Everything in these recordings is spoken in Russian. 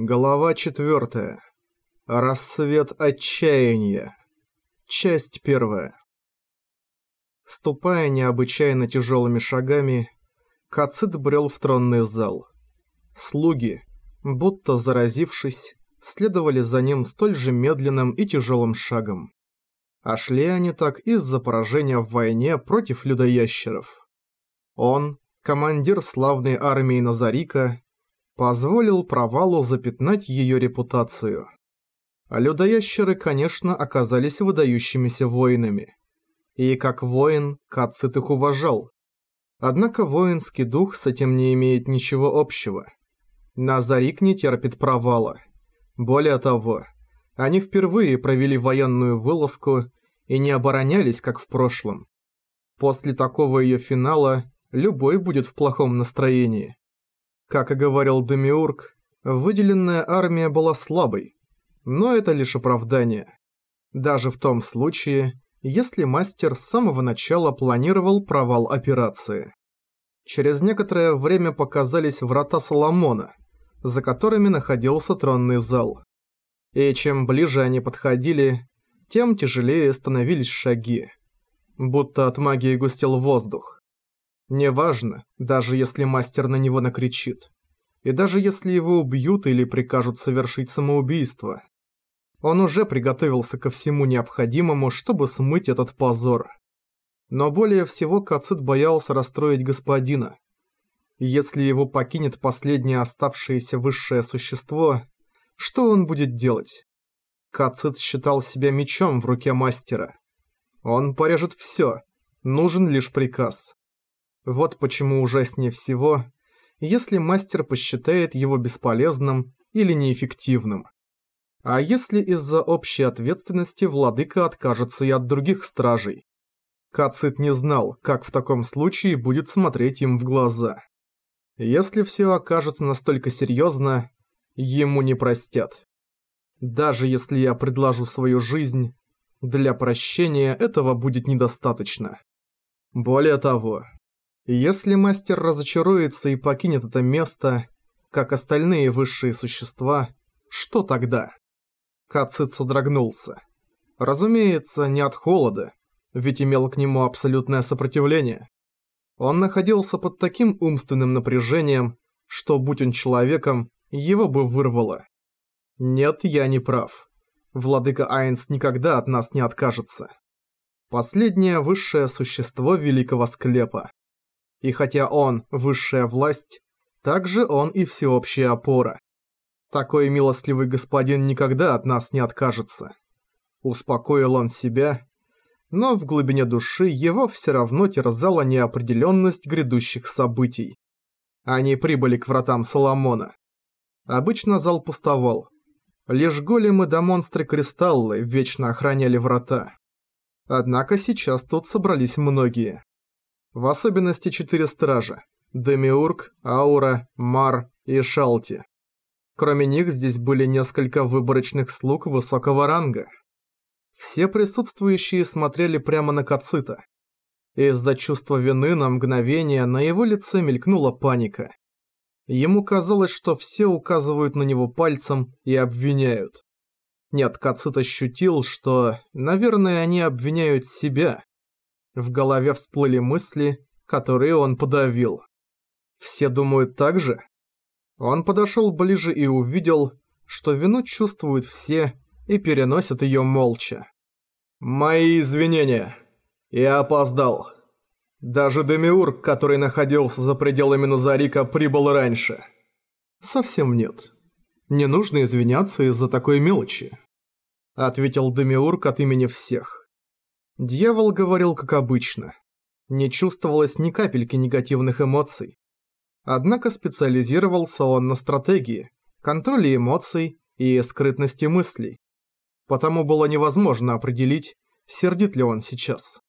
Глава 4. Рассвет отчаяния. Часть 1. Ступая необычайно тяжелыми шагами, Кацит брел в тронный зал. Слуги, будто заразившись, следовали за ним столь же медленным и тяжелым шагом. А шли они так из-за поражения в войне против людоящеров. Он, командир славной армии Назарика, позволил провалу запятнать ее репутацию. Людоящеры, конечно, оказались выдающимися воинами. И как воин, Кацит их уважал. Однако воинский дух с этим не имеет ничего общего. Назарик не терпит провала. Более того, они впервые провели военную вылазку и не оборонялись, как в прошлом. После такого ее финала любой будет в плохом настроении. Как и говорил Демиург, выделенная армия была слабой, но это лишь оправдание. Даже в том случае, если мастер с самого начала планировал провал операции. Через некоторое время показались врата Соломона, за которыми находился тронный зал. И чем ближе они подходили, тем тяжелее становились шаги. Будто от магии густел воздух. Неважно, даже если мастер на него накричит. И даже если его убьют или прикажут совершить самоубийство. Он уже приготовился ко всему необходимому, чтобы смыть этот позор. Но более всего Кацит боялся расстроить господина. Если его покинет последнее оставшееся высшее существо, что он будет делать? Кацит считал себя мечом в руке мастера. Он порежет все, нужен лишь приказ. Вот почему ужаснее всего, если мастер посчитает его бесполезным или неэффективным. А если из-за общей ответственности владыка откажется и от других стражей? Кацит не знал, как в таком случае будет смотреть им в глаза. Если все окажется настолько серьезно, ему не простят. Даже если я предложу свою жизнь, для прощения этого будет недостаточно. Более того, если мастер разочаруется и покинет это место, как остальные высшие существа, что тогда? Кацит содрогнулся. Разумеется, не от холода, ведь имел к нему абсолютное сопротивление. Он находился под таким умственным напряжением, что, будь он человеком, его бы вырвало. Нет, я не прав. Владыка Айнс никогда от нас не откажется. Последнее высшее существо Великого Склепа. И хотя он – высшая власть, также он и всеобщая опора. Такой милостливый господин никогда от нас не откажется. Успокоил он себя, но в глубине души его все равно терзала неопределенность грядущих событий. Они прибыли к вратам Соломона. Обычно зал пустовал. Лишь големы да монстры-кристаллы вечно охраняли врата. Однако сейчас тут собрались многие. В особенности четыре стража – Демиург, Аура, Мар и Шалти. Кроме них здесь были несколько выборочных слуг высокого ранга. Все присутствующие смотрели прямо на Кацита. Из-за чувства вины на мгновение на его лице мелькнула паника. Ему казалось, что все указывают на него пальцем и обвиняют. Нет, Кацит ощутил, что, наверное, они обвиняют себя. В голове всплыли мысли, которые он подавил. Все думают так же? Он подошел ближе и увидел, что вину чувствуют все и переносят ее молча. «Мои извинения. Я опоздал. Даже Демиург, который находился за пределами Назарика, прибыл раньше». «Совсем нет. Не нужно извиняться из-за такой мелочи», — ответил Демиург от имени всех. Дьявол говорил как обычно. Не чувствовалось ни капельки негативных эмоций. Однако специализировался он на стратегии, контроле эмоций и скрытности мыслей. Потому было невозможно определить, сердит ли он сейчас.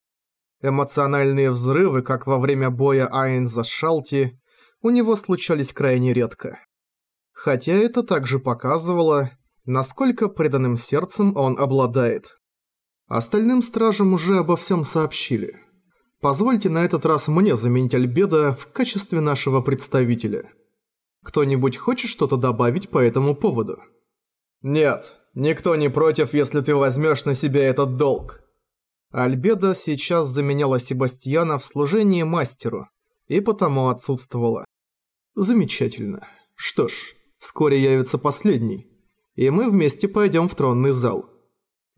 Эмоциональные взрывы, как во время боя Айнза с Шалти, у него случались крайне редко. Хотя это также показывало, насколько преданным сердцем он обладает. Остальным стражам уже обо всем сообщили. Позвольте на этот раз мне заменить Альбеда в качестве нашего представителя. Кто-нибудь хочет что-то добавить по этому поводу? Нет, никто не против, если ты возьмешь на себя этот долг. Альбеда сейчас заменяла Себастьяна в служении мастеру, и потому отсутствовала. Замечательно. Что ж, вскоре явится последний, и мы вместе пойдем в тронный зал.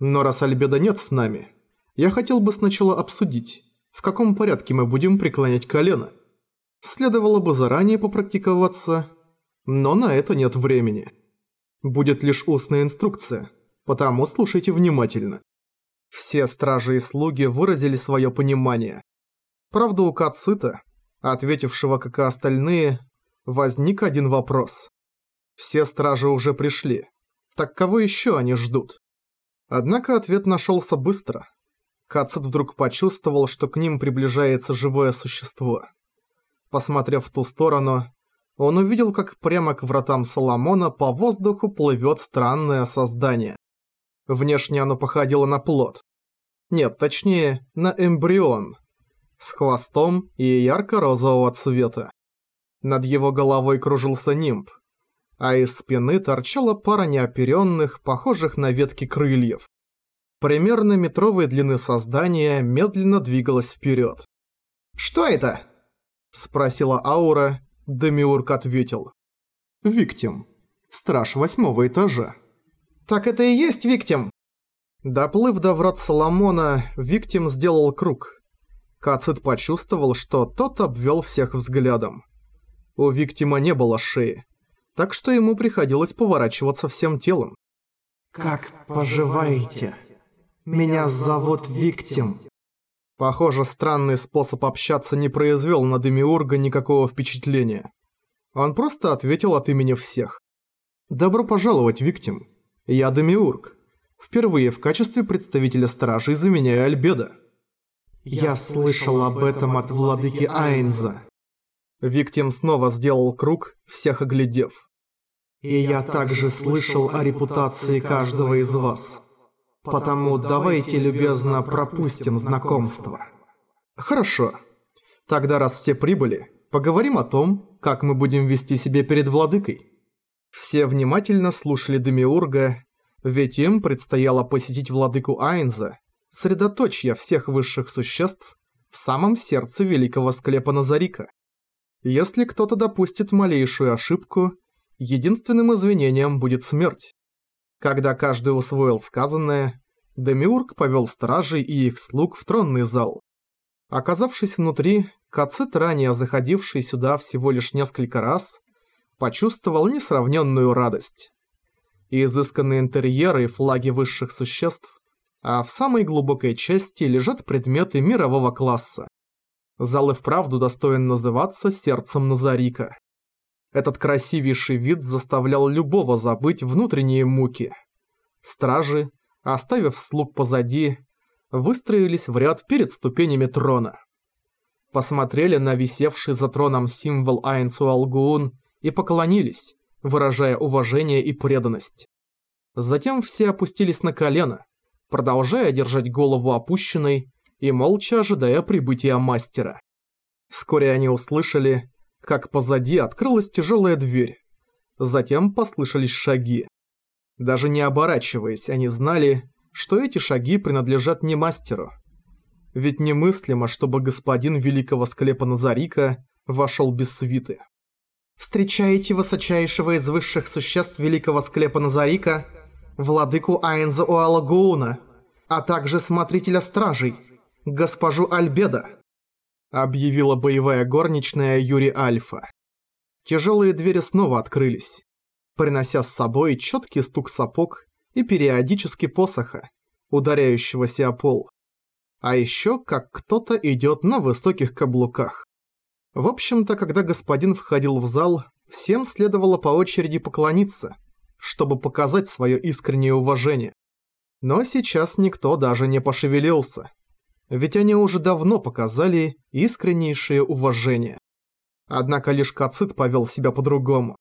Но раз Альбеда нет с нами, я хотел бы сначала обсудить, в каком порядке мы будем преклонять колено. Следовало бы заранее попрактиковаться, но на это нет времени. Будет лишь устная инструкция, потому слушайте внимательно. Все стражи и слуги выразили свое понимание. Правда, у Кацита, ответившего как и остальные, возник один вопрос. Все стражи уже пришли. Так кого еще они ждут? Однако ответ нашелся быстро. Кацит вдруг почувствовал, что к ним приближается живое существо. Посмотрев в ту сторону, он увидел, как прямо к вратам Соломона по воздуху плывет странное создание. Внешне оно походило на плод. Нет, точнее, на эмбрион. С хвостом и ярко-розового цвета. Над его головой кружился нимб, а из спины торчала пара неоперенных, похожих на ветки крыльев. Примерно метровой длины создания медленно двигалось вперед. «Что это?» – спросила Аура, Демиург ответил. «Виктим. Страж восьмого этажа». «Так это и есть Виктим?» Доплыв до врат Соломона, Виктим сделал круг. Кацит почувствовал, что тот обвел всех взглядом. У Виктима не было шеи, так что ему приходилось поворачиваться всем телом. «Как поживаете? Меня зовут Виктим». Похоже, странный способ общаться не произвел на Демиурга никакого впечатления. Он просто ответил от имени всех. «Добро пожаловать, Виктим. Я Демиург. Впервые в качестве представителя стражей заменяю Альбеда». «Я слышал об этом от владыки Айнза». Виктим снова сделал круг, всех оглядев. «И я также слышал о репутации каждого из вас». Потому давайте любезно пропустим знакомство. Хорошо. Тогда раз все прибыли, поговорим о том, как мы будем вести себя перед владыкой. Все внимательно слушали Демиурга, ведь им предстояло посетить владыку Айнза, средоточье всех высших существ, в самом сердце великого склепа Назарика. Если кто-то допустит малейшую ошибку, единственным извинением будет смерть. Когда каждый усвоил сказанное, Демиург повел стражей и их слуг в тронный зал. Оказавшись внутри, Кацит, ранее заходивший сюда всего лишь несколько раз, почувствовал несравненную радость. Изысканные интерьеры и флаги высших существ, а в самой глубокой части лежат предметы мирового класса. Зал и вправду достоин называться сердцем Назарика. Этот красивейший вид заставлял любого забыть внутренние муки. Стражи, оставив слуг позади, выстроились в ряд перед ступенями трона. Посмотрели на висевший за троном символ Айнсу Алгуун и поклонились, выражая уважение и преданность. Затем все опустились на колено, продолжая держать голову опущенной и молча ожидая прибытия мастера. Вскоре они услышали, как позади открылась тяжелая дверь. Затем послышались шаги. Даже не оборачиваясь, они знали, что эти шаги принадлежат не мастеру. Ведь немыслимо, чтобы господин великого склепа Назарика вошел без свиты. «Встречаете высочайшего из высших существ великого склепа Назарика, владыку Айнза Уалагууна, а также смотрителя стражей, госпожу Альбеда», объявила боевая горничная Юри Альфа. Тяжелые двери снова открылись, принося с собой четкий стук сапог и периодически посоха, ударяющегося о пол. А еще как кто-то идет на высоких каблуках. В общем-то, когда господин входил в зал, всем следовало по очереди поклониться, чтобы показать свое искреннее уважение. Но сейчас никто даже не пошевелился ведь они уже давно показали искреннейшее уважение. Однако лишь Кацит повел себя по-другому.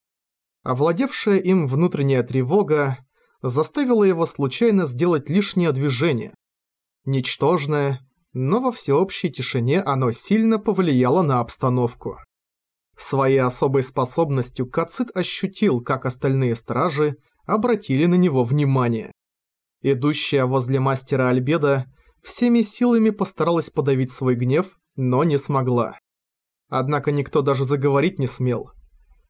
Овладевшая им внутренняя тревога заставила его случайно сделать лишнее движение. Ничтожное, но во всеобщей тишине оно сильно повлияло на обстановку. Своей особой способностью Кацит ощутил, как остальные стражи обратили на него внимание. Идущая возле мастера Альбеда всеми силами постаралась подавить свой гнев, но не смогла. Однако никто даже заговорить не смел.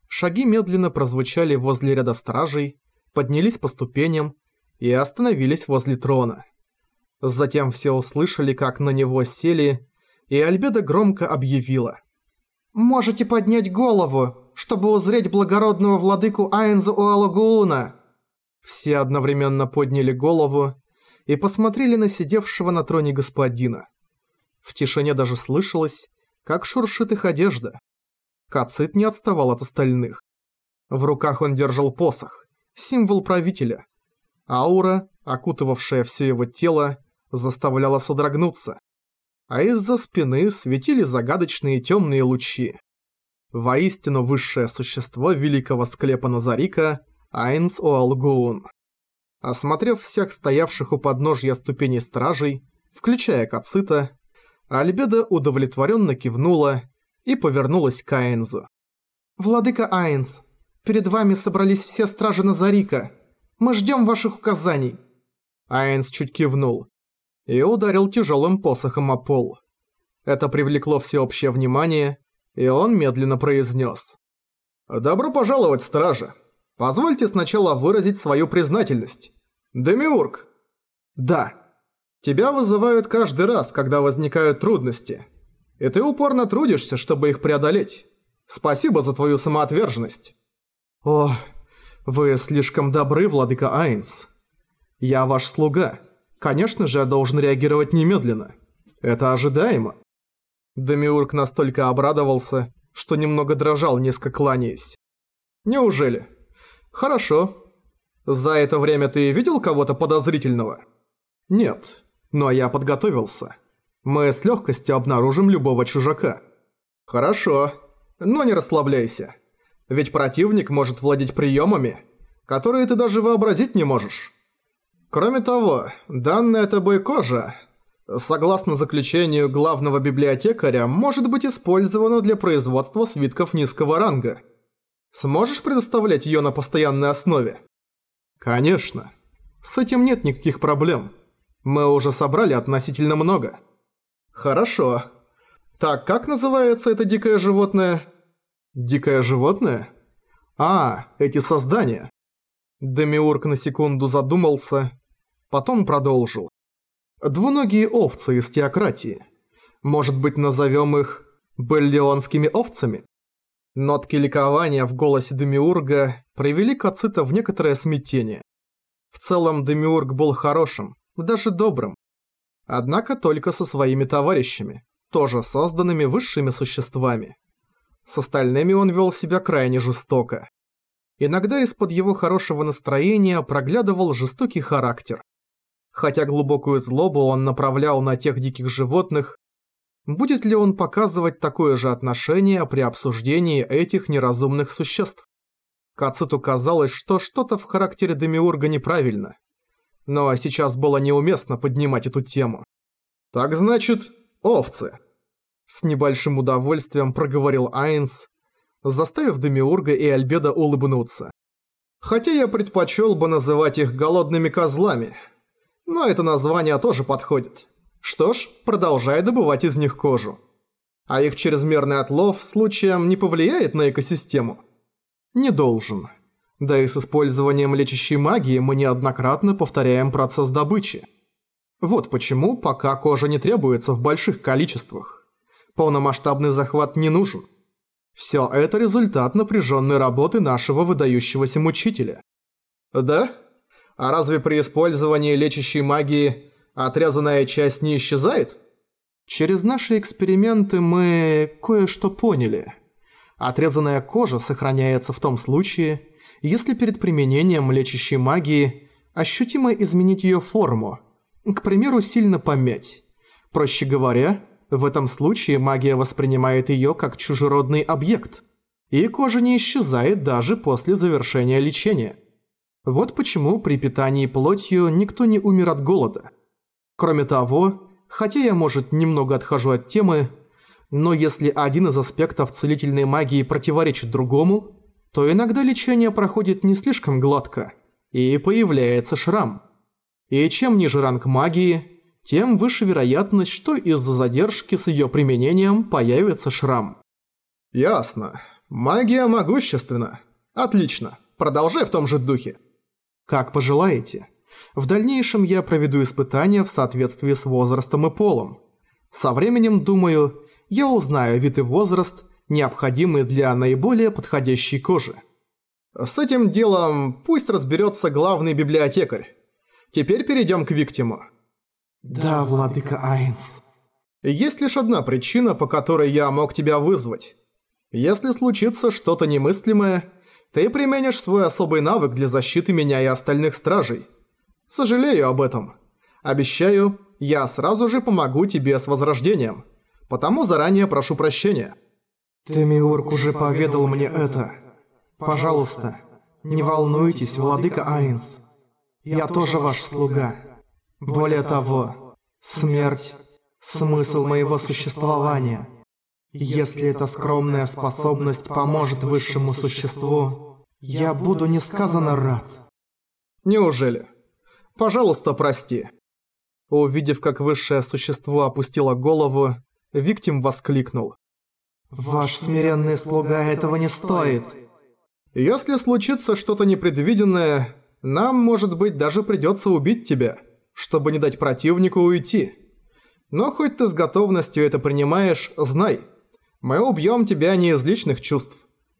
Шаги медленно прозвучали возле ряда стражей, поднялись по ступеням и остановились возле трона. Затем все услышали, как на него сели, и Альбеда громко объявила. «Можете поднять голову, чтобы узреть благородного владыку Айнзу Уалагууна!» Все одновременно подняли голову и посмотрели на сидевшего на троне господина. В тишине даже слышалось, как шуршит их одежда. Кацит не отставал от остальных. В руках он держал посох, символ правителя. Аура, окутывавшая все его тело, заставляла содрогнуться. А из-за спины светили загадочные темные лучи. Воистину высшее существо великого склепа Назарика Айнс Оалгуун. Осмотрев всех стоявших у подножья ступеней стражей, включая Кацита, Альбеда удовлетворенно кивнула и повернулась к Айнзу. «Владыка Айнс, перед вами собрались все стражи Назарика. Мы ждем ваших указаний». Айнс чуть кивнул и ударил тяжелым посохом о пол. Это привлекло всеобщее внимание, и он медленно произнес. «Добро пожаловать, стражи! Позвольте сначала выразить свою признательность. Демиург!» «Да. Тебя вызывают каждый раз, когда возникают трудности. И ты упорно трудишься, чтобы их преодолеть. Спасибо за твою самоотверженность». «О, вы слишком добры, владыка Айнс. Я ваш слуга. Конечно же, я должен реагировать немедленно. Это ожидаемо». Демиург настолько обрадовался, что немного дрожал, низко кланяясь. «Неужели? Хорошо. За это время ты видел кого-то подозрительного?» «Нет, но я подготовился. Мы с легкостью обнаружим любого чужака». «Хорошо, но не расслабляйся. Ведь противник может владеть приемами, которые ты даже вообразить не можешь. Кроме того, данная тобой кожа, согласно заключению главного библиотекаря, может быть использована для производства свитков низкого ранга. Сможешь предоставлять ее на постоянной основе? Конечно. С этим нет никаких проблем. Мы уже собрали относительно много. Хорошо. Так, как называется это дикое животное? Дикое животное? А, эти создания. Демиург на секунду задумался, Потом продолжил. Двуногие овцы из теократии. Может быть, назовем их беллионскими овцами? Нотки ликования в голосе Демиурга привели Кацита в некоторое смятение. В целом Демиург был хорошим, даже добрым. Однако только со своими товарищами, тоже созданными высшими существами. С остальными он вел себя крайне жестоко. Иногда из-под его хорошего настроения проглядывал жестокий характер. Хотя глубокую злобу он направлял на тех диких животных, будет ли он показывать такое же отношение при обсуждении этих неразумных существ? Кациту казалось, что что-то в характере Демиурга неправильно. Но сейчас было неуместно поднимать эту тему. «Так значит, овцы!» С небольшим удовольствием проговорил Айнс, заставив Демиурга и Альбеда улыбнуться. «Хотя я предпочел бы называть их голодными козлами», но это название тоже подходит. Что ж, продолжай добывать из них кожу. А их чрезмерный отлов случаем не повлияет на экосистему? Не должен. Да и с использованием лечащей магии мы неоднократно повторяем процесс добычи. Вот почему пока кожа не требуется в больших количествах. Полномасштабный захват не нужен. Все это результат напряженной работы нашего выдающегося мучителя. Да? А разве при использовании лечащей магии отрезанная часть не исчезает? Через наши эксперименты мы кое-что поняли. Отрезанная кожа сохраняется в том случае, если перед применением лечащей магии ощутимо изменить ее форму, к примеру, сильно помять. Проще говоря, в этом случае магия воспринимает ее как чужеродный объект, и кожа не исчезает даже после завершения лечения. Вот почему при питании плотью никто не умер от голода. Кроме того, хотя я, может, немного отхожу от темы, Но если один из аспектов целительной магии противоречит другому, то иногда лечение проходит не слишком гладко, и появляется шрам. И чем ниже ранг магии, тем выше вероятность, что из-за задержки с ее применением появится шрам. Ясно. Магия могущественна. Отлично. Продолжай в том же духе. Как пожелаете. В дальнейшем я проведу испытания в соответствии с возрастом и полом. Со временем, думаю, я узнаю вид и возраст, необходимые для наиболее подходящей кожи. С этим делом пусть разберется главный библиотекарь. Теперь перейдем к Виктиму. Да, владыка Айнс. Есть лишь одна причина, по которой я мог тебя вызвать. Если случится что-то немыслимое, ты применишь свой особый навык для защиты меня и остальных стражей. Сожалею об этом. Обещаю, я сразу же помогу тебе с возрождением. Потому заранее прошу прощения. Темиург уже поведал мне это. Пожалуйста, не волнуйтесь, владыка Айнс. Я тоже ваш слуга. Более того, смерть – смысл моего существования. Если эта скромная способность поможет высшему существу, я буду несказанно рад. Неужели? Пожалуйста, прости. Увидев, как высшее существо опустило голову, Виктим воскликнул. «Ваш смиренный слуга этого не стоит». «Если случится что-то непредвиденное, нам, может быть, даже придется убить тебя, чтобы не дать противнику уйти. Но хоть ты с готовностью это принимаешь, знай, мы убьем тебя не из личных чувств.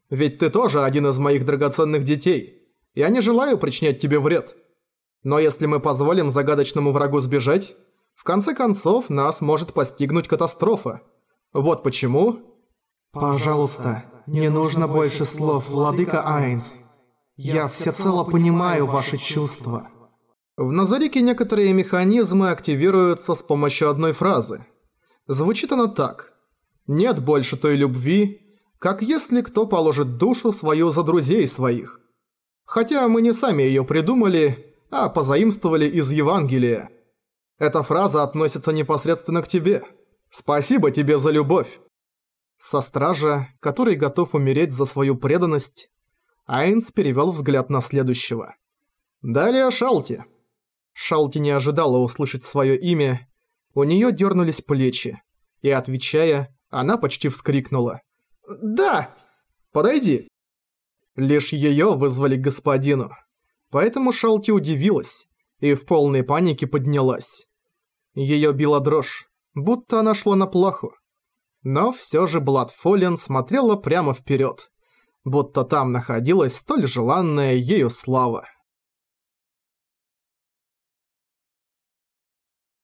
Ведь ты тоже один из моих драгоценных детей. Я не желаю причинять тебе вред. Но если мы позволим загадочному врагу сбежать, в конце концов нас может постигнуть катастрофа. Вот почему... Пожалуйста, не нужно больше слов, владыка Айнс. Я всецело понимаю ваши чувства. В Назарике некоторые механизмы активируются с помощью одной фразы. Звучит она так. «Нет больше той любви, как если кто положит душу свою за друзей своих». Хотя мы не сами ее придумали, а позаимствовали из Евангелия. Эта фраза относится непосредственно к тебе. Спасибо тебе за любовь. Со стража, который готов умереть за свою преданность, Айнс перевел взгляд на следующего. Далее Шалти. Шалти не ожидала услышать свое имя, у нее дернулись плечи, и, отвечая, она почти вскрикнула. «Да! Подойди!» Лишь ее вызвали к господину, поэтому Шалти удивилась и в полной панике поднялась. Ее била дрожь, будто она шла на плаху. Но все же Бладфолен смотрела прямо вперед будто там находилась столь желанная ею слава.